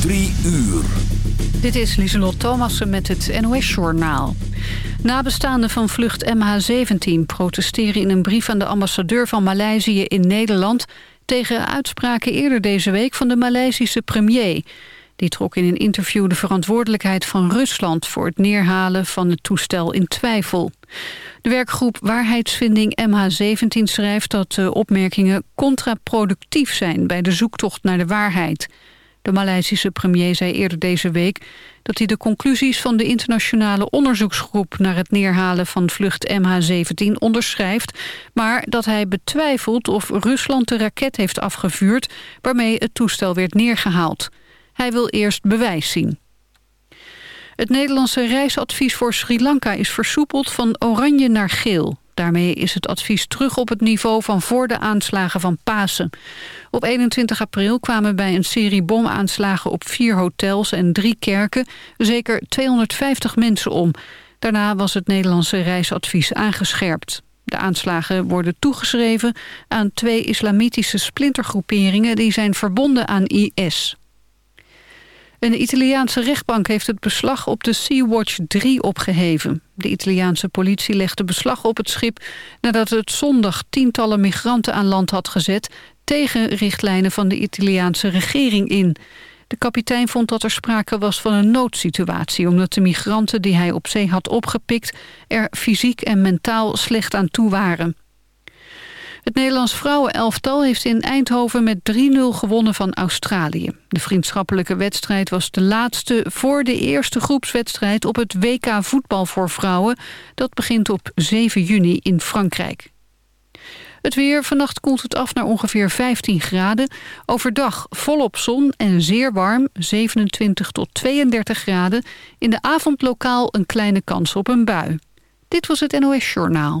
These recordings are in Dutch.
Drie uur. Dit is Lieselot Thomassen met het NOS-journaal. Nabestaanden van vlucht MH17 protesteren in een brief aan de ambassadeur van Maleisië in Nederland... tegen uitspraken eerder deze week van de Maleisische premier. Die trok in een interview de verantwoordelijkheid van Rusland... voor het neerhalen van het toestel in twijfel. De werkgroep Waarheidsvinding MH17 schrijft dat de opmerkingen contraproductief zijn... bij de zoektocht naar de waarheid... De Maleisische premier zei eerder deze week dat hij de conclusies van de internationale onderzoeksgroep naar het neerhalen van vlucht MH17 onderschrijft, maar dat hij betwijfelt of Rusland de raket heeft afgevuurd waarmee het toestel werd neergehaald. Hij wil eerst bewijs zien. Het Nederlandse reisadvies voor Sri Lanka is versoepeld van oranje naar geel. Daarmee is het advies terug op het niveau van voor de aanslagen van Pasen. Op 21 april kwamen bij een serie bomaanslagen op vier hotels en drie kerken zeker 250 mensen om. Daarna was het Nederlandse reisadvies aangescherpt. De aanslagen worden toegeschreven aan twee islamitische splintergroeperingen die zijn verbonden aan IS. Een Italiaanse rechtbank heeft het beslag op de Sea-Watch 3 opgeheven. De Italiaanse politie legde beslag op het schip... nadat het zondag tientallen migranten aan land had gezet... tegen richtlijnen van de Italiaanse regering in. De kapitein vond dat er sprake was van een noodsituatie... omdat de migranten die hij op zee had opgepikt... er fysiek en mentaal slecht aan toe waren. Het Nederlands vrouwenelftal heeft in Eindhoven met 3-0 gewonnen van Australië. De vriendschappelijke wedstrijd was de laatste voor de eerste groepswedstrijd op het WK voetbal voor vrouwen. Dat begint op 7 juni in Frankrijk. Het weer, vannacht koelt het af naar ongeveer 15 graden. Overdag volop zon en zeer warm, 27 tot 32 graden. In de avond lokaal een kleine kans op een bui. Dit was het NOS Journaal.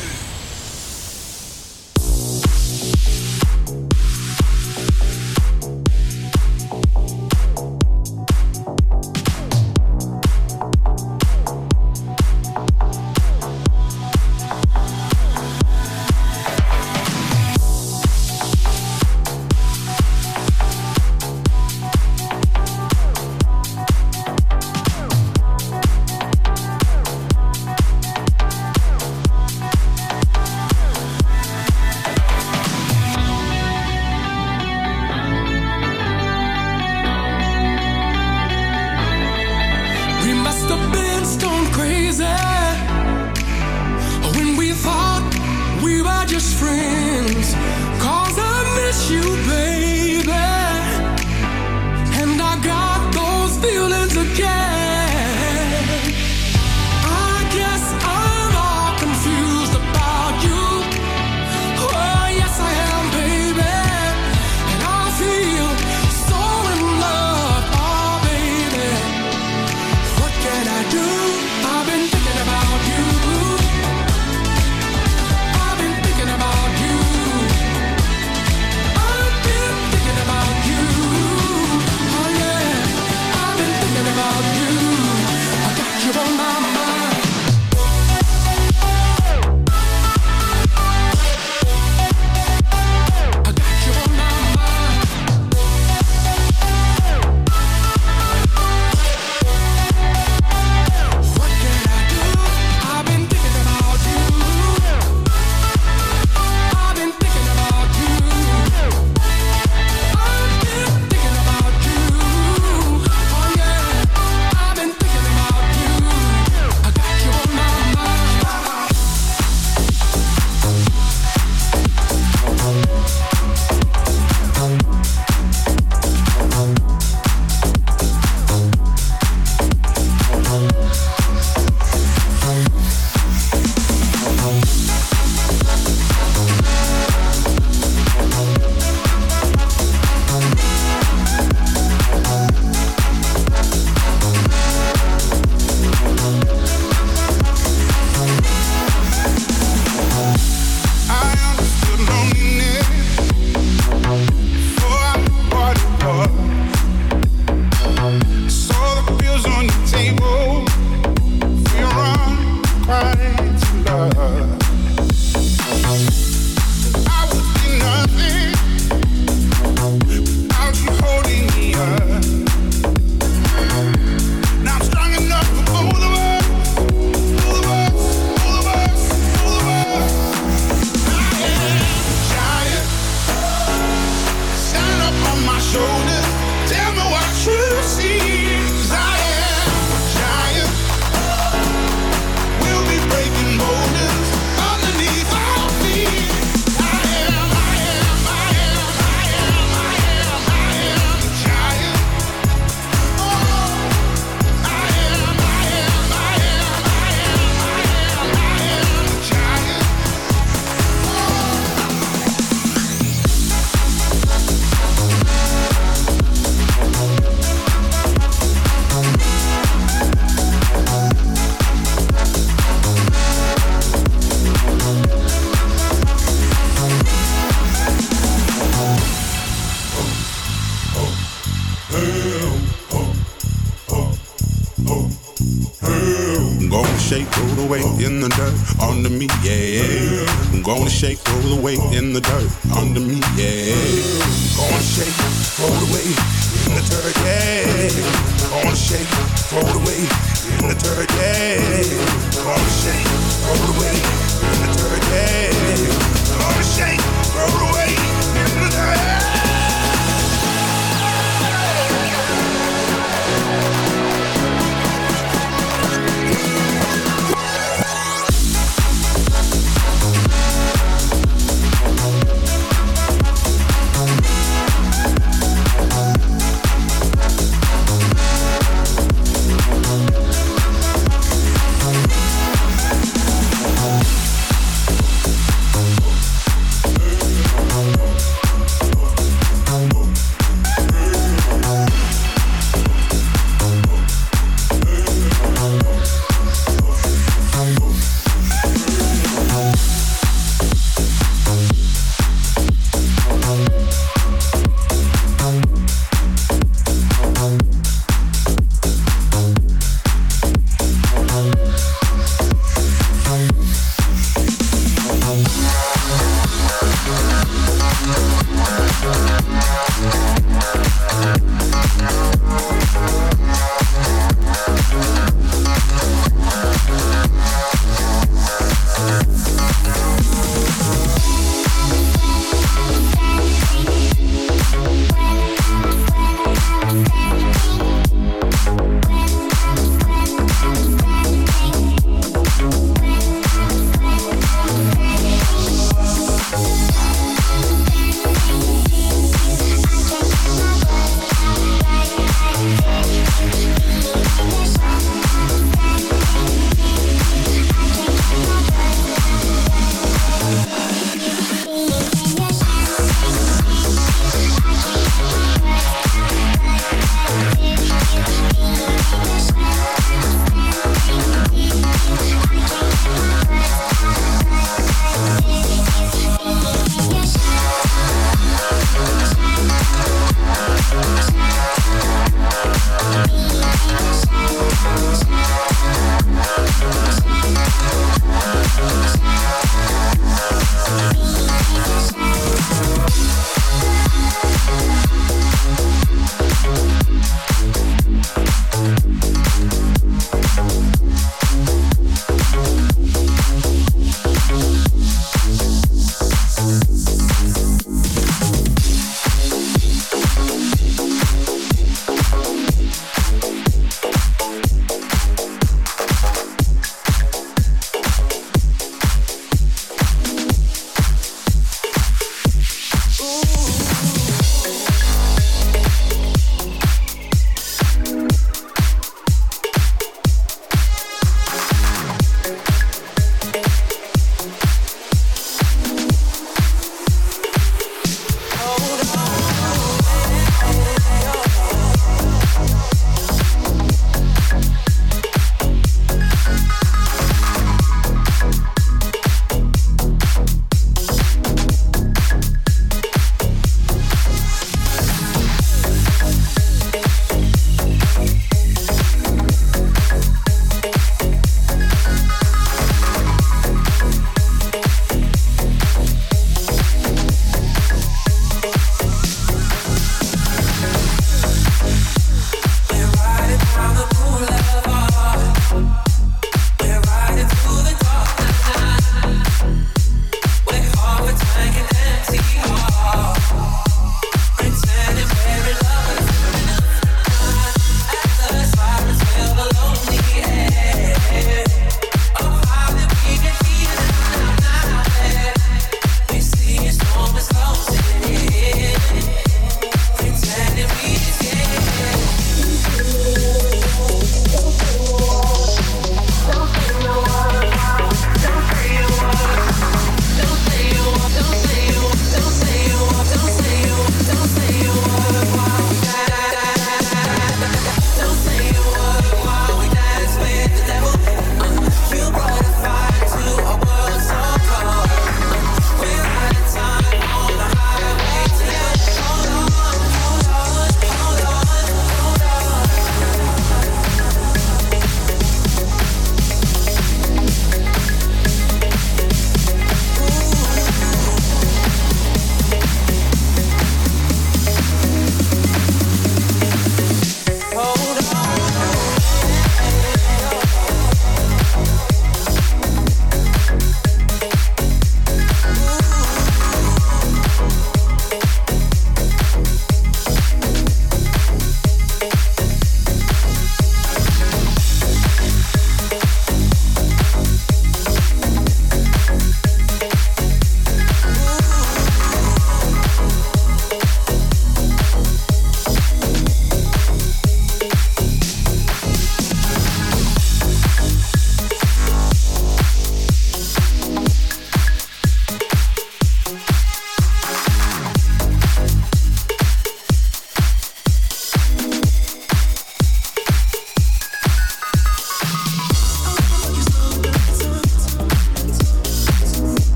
see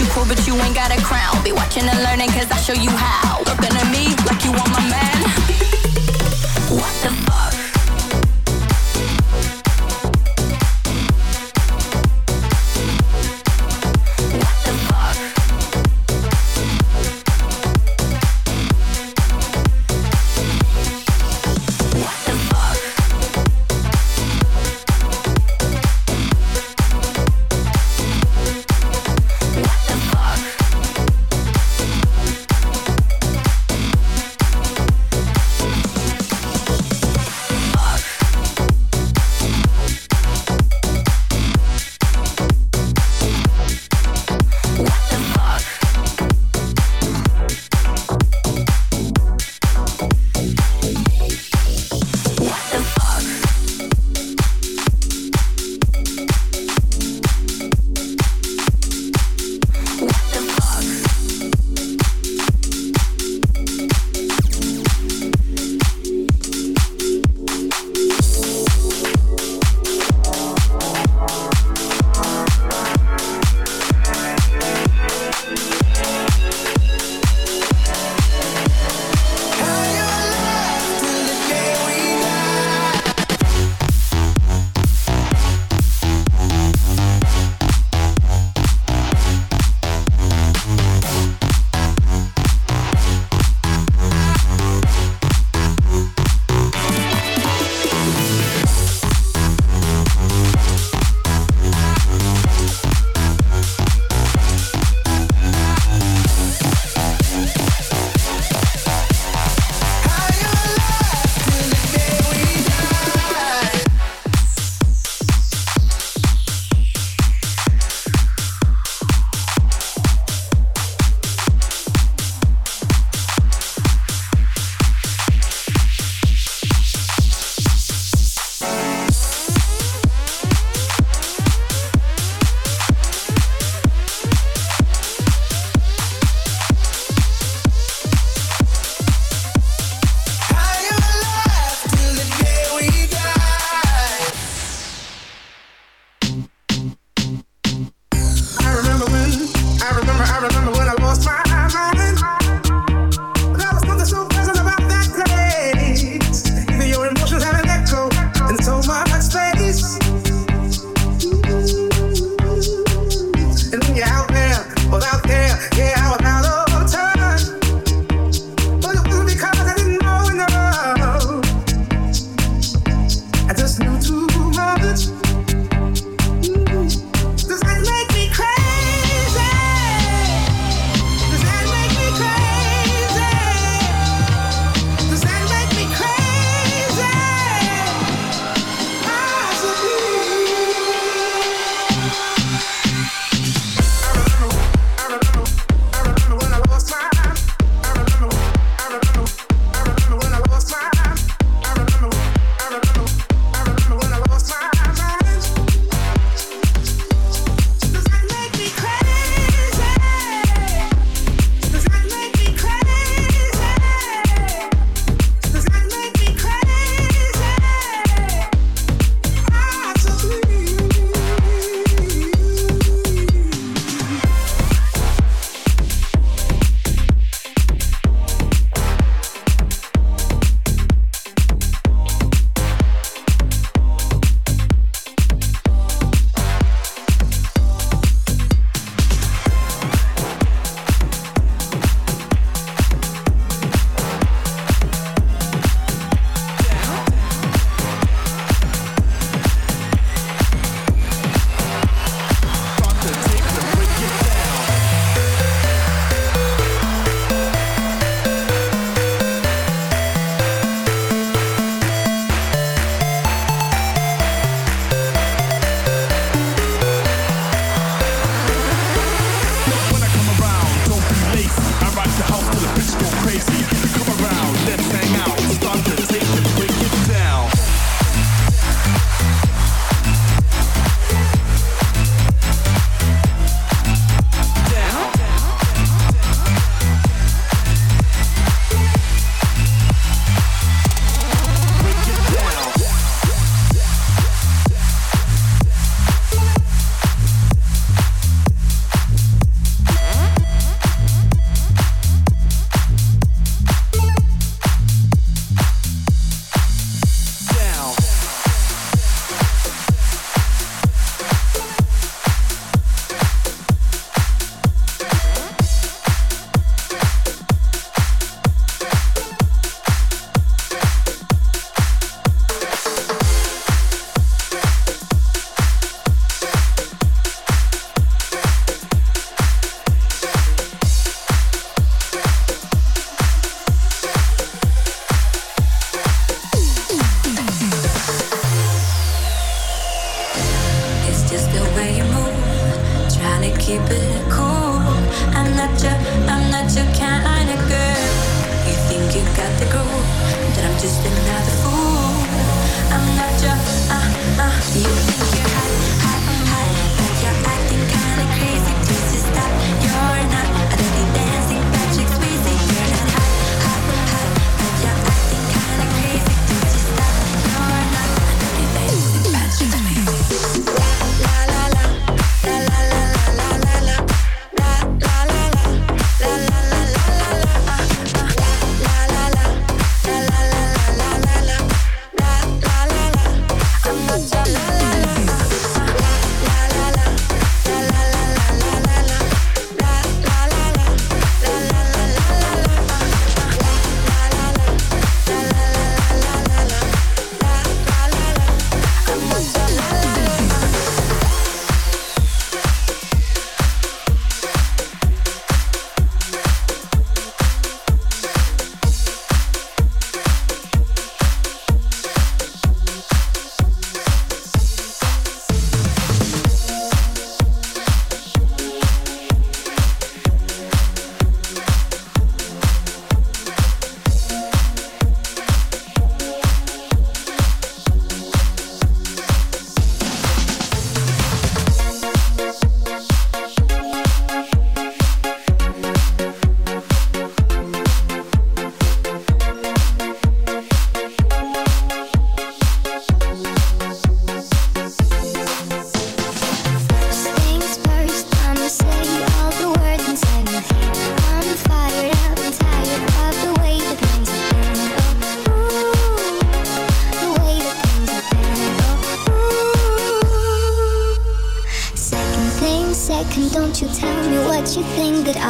you cool, but you ain't got a crown. Be watching and learning, cause I show you how. Looking at me like you want my man. What the fuck?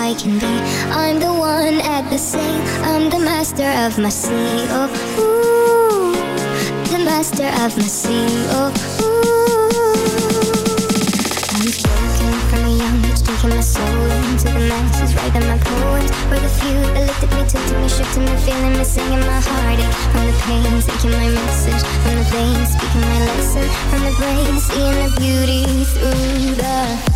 I can be. I'm the one at the sail. I'm the master of my sea. Oh, ooh, the master of my sea. Oh, ooh. I'm broken from a young age, taking my soul into the masses, writing my poems for the few that at me, took to me, shook to me, feeling me, singing my heartache from the pain, taking my message from the veins, speaking my lesson from the brain, seeing the beauty through the